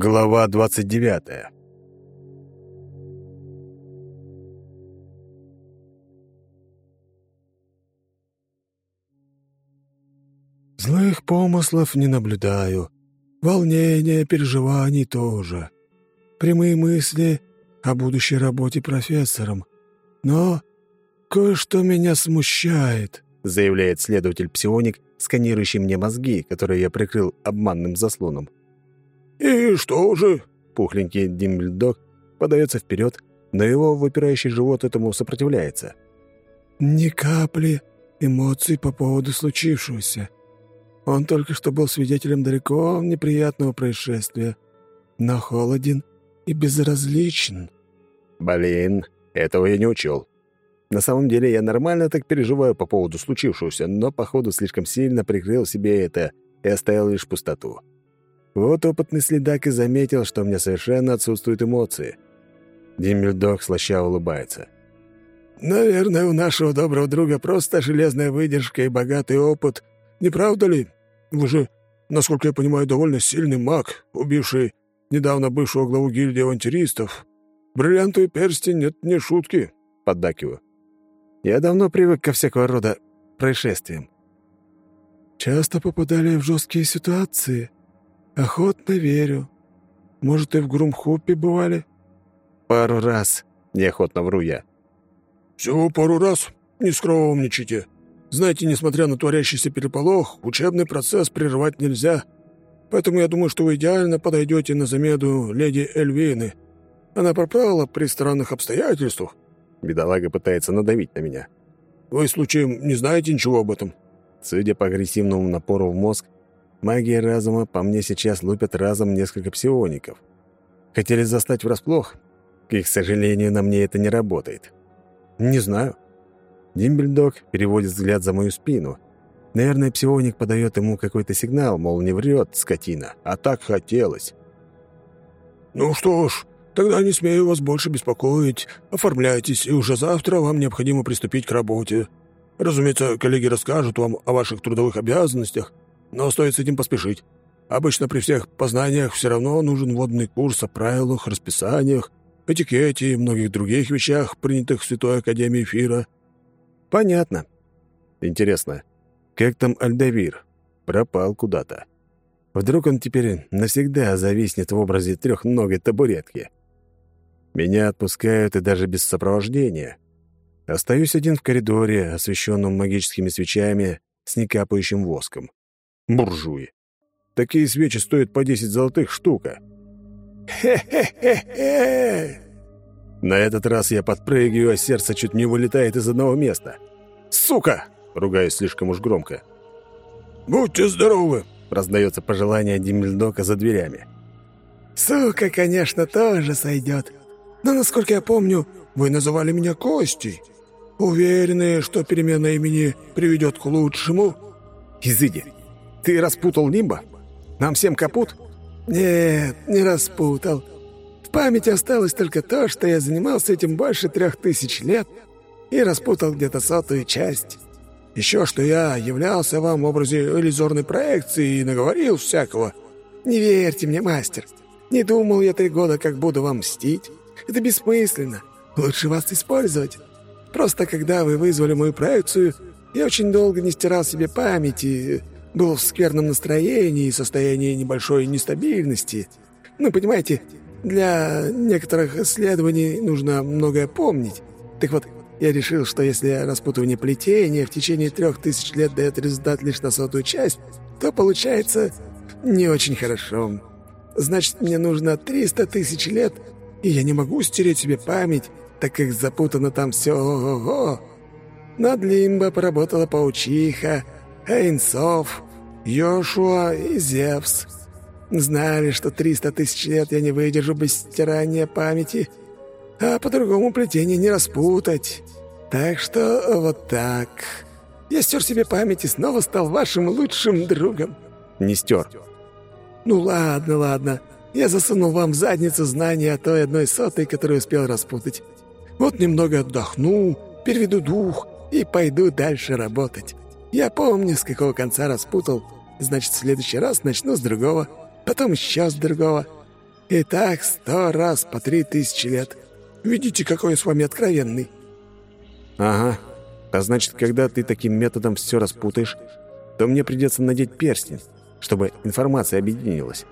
Глава 29. Злых помыслов не наблюдаю. Волнения, переживаний тоже. Прямые мысли о будущей работе профессором. Но кое-что меня смущает, заявляет следователь-псионик, сканирующий мне мозги, которые я прикрыл обманным заслоном. «И что же?» Пухленький Димбльдог подается вперед, но его выпирающий живот этому сопротивляется. «Ни капли эмоций по поводу случившегося. Он только что был свидетелем далеко неприятного происшествия, но холоден и безразличен». «Блин, этого я не учел. На самом деле я нормально так переживаю по поводу случившегося, но, походу, слишком сильно прикрыл себе это и оставил лишь пустоту. Вот опытный следак и заметил, что у меня совершенно отсутствуют эмоции. Диммельдог слащаво улыбается. «Наверное, у нашего доброго друга просто железная выдержка и богатый опыт. Не правда ли? Вы же, насколько я понимаю, довольно сильный маг, убивший недавно бывшего главу гильдии авантюристов. Бриллиантовый перстень — это не шутки», — поддакиваю. «Я давно привык ко всякого рода происшествиям». «Часто попадали в жесткие ситуации», «Охотно верю. Может, и в Грумхупе бывали?» «Пару раз», — неохотно вру я. «Всего пару раз? Не скромничайте. Знаете, несмотря на творящийся переполох, учебный процесс прерывать нельзя. Поэтому я думаю, что вы идеально подойдете на замену леди Эльвины. Она пропала при странных обстоятельствах». Бедолага пытается надавить на меня. «Вы, случаем, не знаете ничего об этом?» Судя по агрессивному напору в мозг, Магия разума по мне сейчас лупят разом несколько псиоников. Хотели застать врасплох? К их сожалению, на мне это не работает. Не знаю. Димбельдог переводит взгляд за мою спину. Наверное, псионик подает ему какой-то сигнал, мол, не врет, скотина, а так хотелось. «Ну что ж, тогда не смею вас больше беспокоить. Оформляйтесь, и уже завтра вам необходимо приступить к работе. Разумеется, коллеги расскажут вам о ваших трудовых обязанностях, но стоит с этим поспешить. Обычно при всех познаниях все равно нужен вводный курс о правилах, расписаниях, этикете и многих других вещах, принятых в Святой Академии Эфира». «Понятно. Интересно, как там Альдавир? Пропал куда-то. Вдруг он теперь навсегда зависнет в образе трехногой табуретки? Меня отпускают и даже без сопровождения. Остаюсь один в коридоре, освещенном магическими свечами с некапающим воском. Буржуи. Такие свечи стоят по 10 золотых штука. Хе-хе-хе-хе! На этот раз я подпрыгиваю, а сердце чуть не вылетает из одного места. «Сука!» — ругаюсь слишком уж громко. «Будьте здоровы!» — раздается пожелание Диммельдока за дверями. «Сука, конечно, тоже сойдет. Но, насколько я помню, вы называли меня Костей. Уверены, что перемена имени приведет к лучшему?» «Изыди, ты распутал Нимба? Нам всем капут?» «Нет, не распутал. В памяти осталось только то, что я занимался этим больше трех тысяч лет и распутал где-то сотую часть. Еще что я являлся вам в образе иллюзорной проекции и наговорил всякого. Не верьте мне, мастер. Не думал я три года, как буду вам мстить. Это бессмысленно. Лучше вас использовать. Просто когда вы вызвали мою проекцию, я очень долго не стирал себе памяти, был в скверном настроении и состоянии небольшой нестабильности. Ну, понимаете, для некоторых исследований нужно многое помнить. Так вот, я решил, что если распутывание плетения в течение трех тысяч лет дает результат лишь на сотую часть, то получается не очень хорошо. Значит, мне нужно 300 тысяч лет, и я не могу стереть себе память, так как запутано там все ого-го. Над Лимбо поработала паучиха, Эйнсов, Йошуа и Зевс. Знали, что триста тысяч лет я не выдержу без стирания памяти, а по-другому плетение не распутать. Так что вот так. Я стер себе память и снова стал вашим лучшим другом». «Не стер». «Ну ладно, ладно. Я засунул вам в задницу знания о той одной сотой, которую успел распутать. Вот немного отдохну, переведу дух и пойду дальше работать. Я помню, с какого конца распутал. Значит, в следующий раз начну с другого, потом еще с другого. И так сто раз по три тысячи лет. Видите, какой я с вами откровенный». «Ага. А значит, когда ты таким методом все распутаешь, то мне придется надеть перстень, чтобы информация объединилась.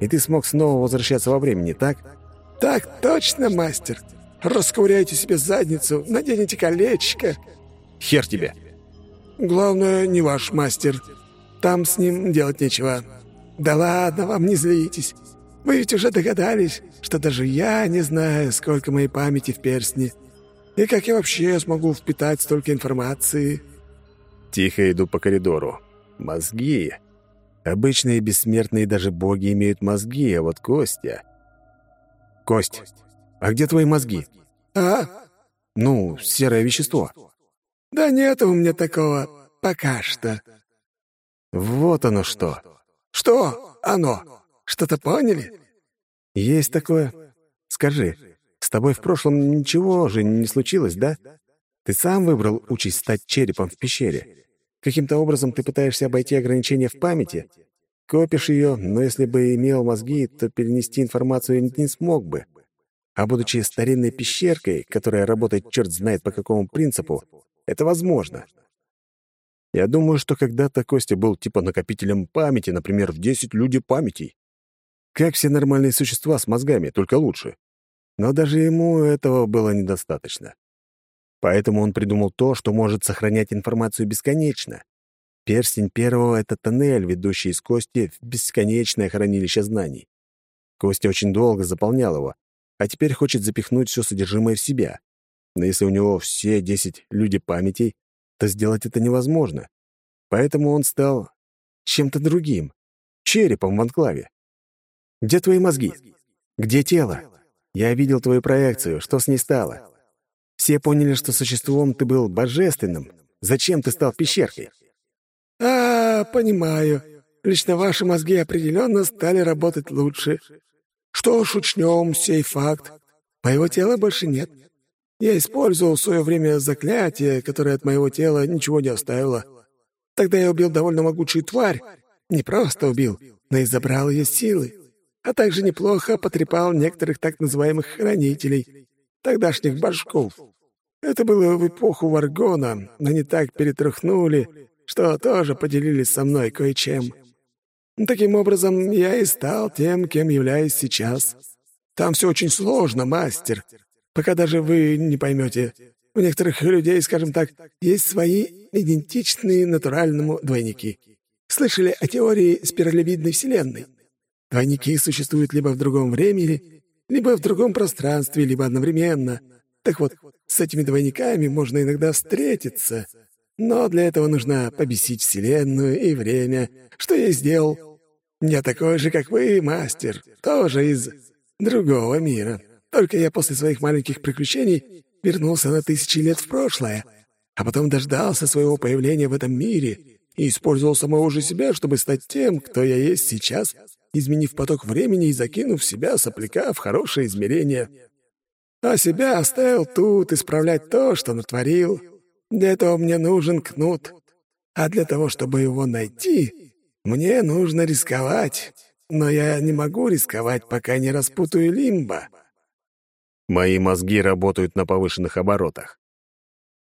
И ты смог снова возвращаться во времени, так?» «Так точно, мастер. Расковыряйте себе задницу, наденете колечко». «Хер тебе!» «Главное, не ваш мастер. Там с ним делать нечего. Да ладно вам, не злитесь. Вы ведь уже догадались, что даже я не знаю, сколько моей памяти в перстне. И как я вообще смогу впитать столько информации?» Тихо иду по коридору. Мозги. Обычные бессмертные даже боги имеют мозги, а вот Костя... Кость, а где твои мозги? «А? Ну, серое вещество. Да нет у меня такого пока что». Вот оно что. «Что оно? Что-то поняли?» Есть такое. Скажи, с тобой в прошлом ничего же не случилось, да? Ты сам выбрал участь стать черепом в пещере. Каким-то образом ты пытаешься обойти ограничения в памяти. Копишь ее, но если бы имел мозги, то перенести информацию не смог бы. А будучи старинной пещеркой, которая работает черт знает по какому принципу, это возможно. Я думаю, что когда-то Костя был типа накопителем памяти, например, в 10 люди памятей. Как все нормальные существа с мозгами, только лучше. Но даже ему этого было недостаточно. Поэтому он придумал то, что может сохранять информацию бесконечно. Перстень первого — это тоннель, ведущий из Кости в бесконечное хранилище знаний. Костя очень долго заполнял его, а теперь хочет запихнуть все содержимое в себя. Но если у него все десять люди памятей, то сделать это невозможно. Поэтому он стал чем-то другим, черепом в анклаве. Где твои мозги? Где тело? Я видел твою проекцию, что с ней стало? Все поняли, что существом ты был божественным. Зачем ты стал пещеркой? «А, понимаю. Лично ваши мозги определенно стали работать лучше. Что ж, учнем сей факт. Моего тела больше нет. Я использовал в свое время заклятие, которое от моего тела ничего не оставило. Тогда я убил довольно могучую тварь. Не просто убил, но и забрал ее силы. А также неплохо потрепал некоторых так называемых хранителей, тогдашних башков. Это было в эпоху Варгона, но не так перетряхнули, что тоже поделились со мной кое-чем. Таким образом, я и стал тем, кем являюсь сейчас. Там все очень сложно, мастер. Пока даже вы не поймете. У некоторых людей, скажем так, есть свои идентичные натуральному двойники. Слышали о теории спиралевидной вселенной? Двойники существуют либо в другом времени, либо в другом пространстве, либо одновременно. Так вот, с этими двойниками можно иногда встретиться — но для этого нужно побесить Вселенную и время, что я сделал. Я такой же, как вы, мастер, тоже из другого мира. Только я после своих маленьких приключений вернулся на тысячи лет в прошлое, а потом дождался своего появления в этом мире и использовал самого же себя, чтобы стать тем, кто я есть сейчас, изменив поток времени и закинув себя сопляка в хорошее измерение. А себя оставил тут исправлять то, что натворил, для этого мне нужен кнут. А для того, чтобы его найти, мне нужно рисковать. Но я не могу рисковать, пока не распутаю лимба. Мои мозги работают на повышенных оборотах.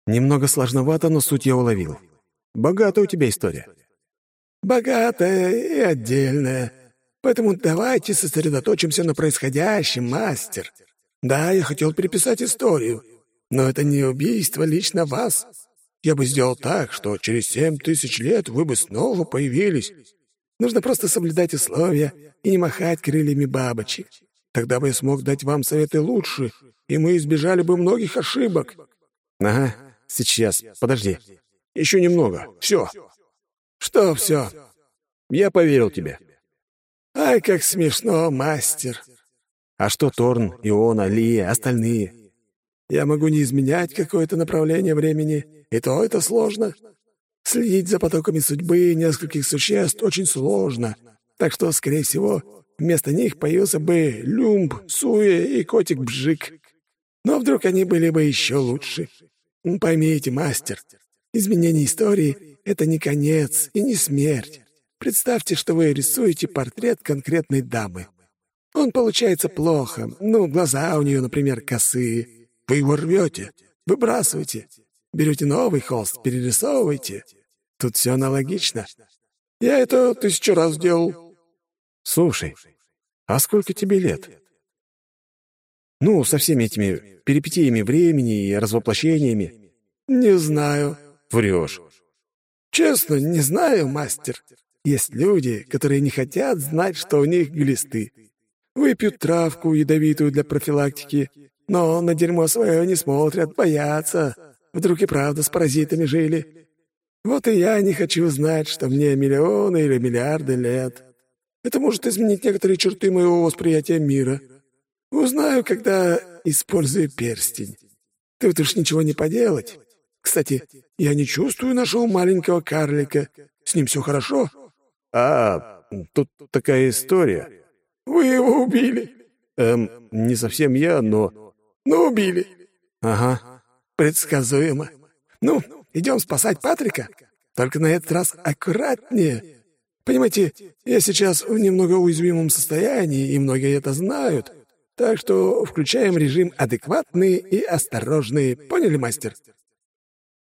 Немного сложновато, но суть я уловил. Богатая у тебя история. Богатая и отдельная. Поэтому давайте сосредоточимся на происходящем, мастер. Да, я хотел переписать историю, но это не убийство лично вас. Я бы сделал так, что через семь тысяч лет вы бы снова появились. Нужно просто соблюдать условия и не махать крыльями бабочек. Тогда бы я смог дать вам советы лучше, и мы избежали бы многих ошибок». «Ага, сейчас, подожди. Еще немного. Все». «Что все?» «Я поверил тебе». «Ай, как смешно, мастер». «А что Торн, Иона, Лия, остальные?» Я могу не изменять какое-то направление времени, и то это сложно. Следить за потоками судьбы нескольких существ очень сложно, так что, скорее всего, вместо них появился бы Люмб, Суя и котик Бжик. Но вдруг они были бы еще лучше. Поймите, мастер, изменение истории — это не конец и не смерть. Представьте, что вы рисуете портрет конкретной дамы. Он получается плохо. Ну, глаза у нее, например, косые. Вы его рвете, выбрасываете. Берете новый холст, перерисовываете. Тут все аналогично. Я это тысячу раз делал. Слушай, а сколько тебе лет? Ну, со всеми этими перипетиями времени и развоплощениями. Не знаю. Врешь. Честно, не знаю, мастер. Есть люди, которые не хотят знать, что у них глисты. Выпьют травку ядовитую для профилактики, но на дерьмо свое не смотрят, боятся. Вдруг и правда с паразитами жили. Вот и я не хочу знать, что мне миллионы или миллиарды лет. Это может изменить некоторые черты моего восприятия мира. Узнаю, когда использую перстень. Тут уж ничего не поделать. Кстати, я не чувствую нашего маленького карлика. С ним все хорошо. А, тут такая история. Вы его убили. Эм, не совсем я, но... Ну, убили. Ага. Предсказуемо. Ну, идем спасать Патрика. Только на этот раз аккуратнее. Понимаете, я сейчас в немного уязвимом состоянии, и многие это знают. Так что включаем режим адекватный и осторожный. Поняли, мастер?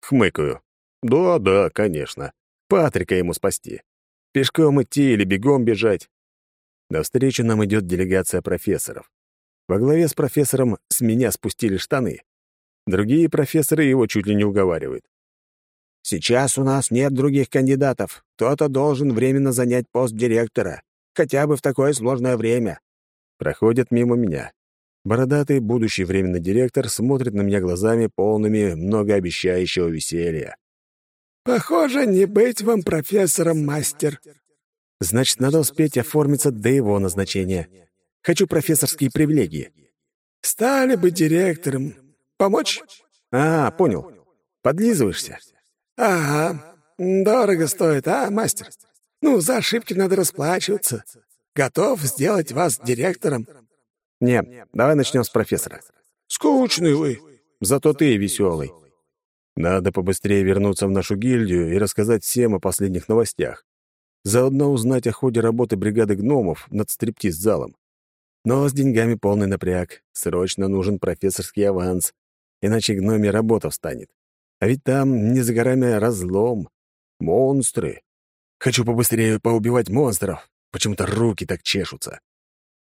Хмыкаю. Да, да, конечно. Патрика ему спасти. Пешком идти или бегом бежать. Навстречу нам идет делегация профессоров. Во главе с профессором с меня спустили штаны. Другие профессоры его чуть ли не уговаривают. «Сейчас у нас нет других кандидатов. Кто-то должен временно занять пост директора. Хотя бы в такое сложное время». Проходят мимо меня. Бородатый будущий временный директор смотрит на меня глазами, полными многообещающего веселья. «Похоже, не быть вам профессором, мастер». «Значит, надо успеть оформиться до его назначения. Хочу профессорские привилегии». «Стали бы директором. Помочь?» «А, понял. Подлизываешься?» «Ага. Дорого стоит, а, мастер? Ну, за ошибки надо расплачиваться. Готов сделать вас директором». «Не, давай начнем с профессора». «Скучный вы». «Зато ты веселый». Надо побыстрее вернуться в нашу гильдию и рассказать всем о последних новостях. Заодно узнать о ходе работы бригады гномов над стриптиз-залом. Но с деньгами полный напряг. Срочно нужен профессорский аванс, иначе гноме работа встанет. А ведь там не за горами разлом. Монстры. Хочу побыстрее поубивать монстров. Почему-то руки так чешутся.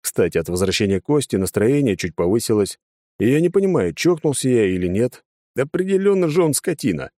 Кстати, от возвращения Кости настроение чуть повысилось, и я не понимаю, чокнулся я или нет. Определенно же он скотина.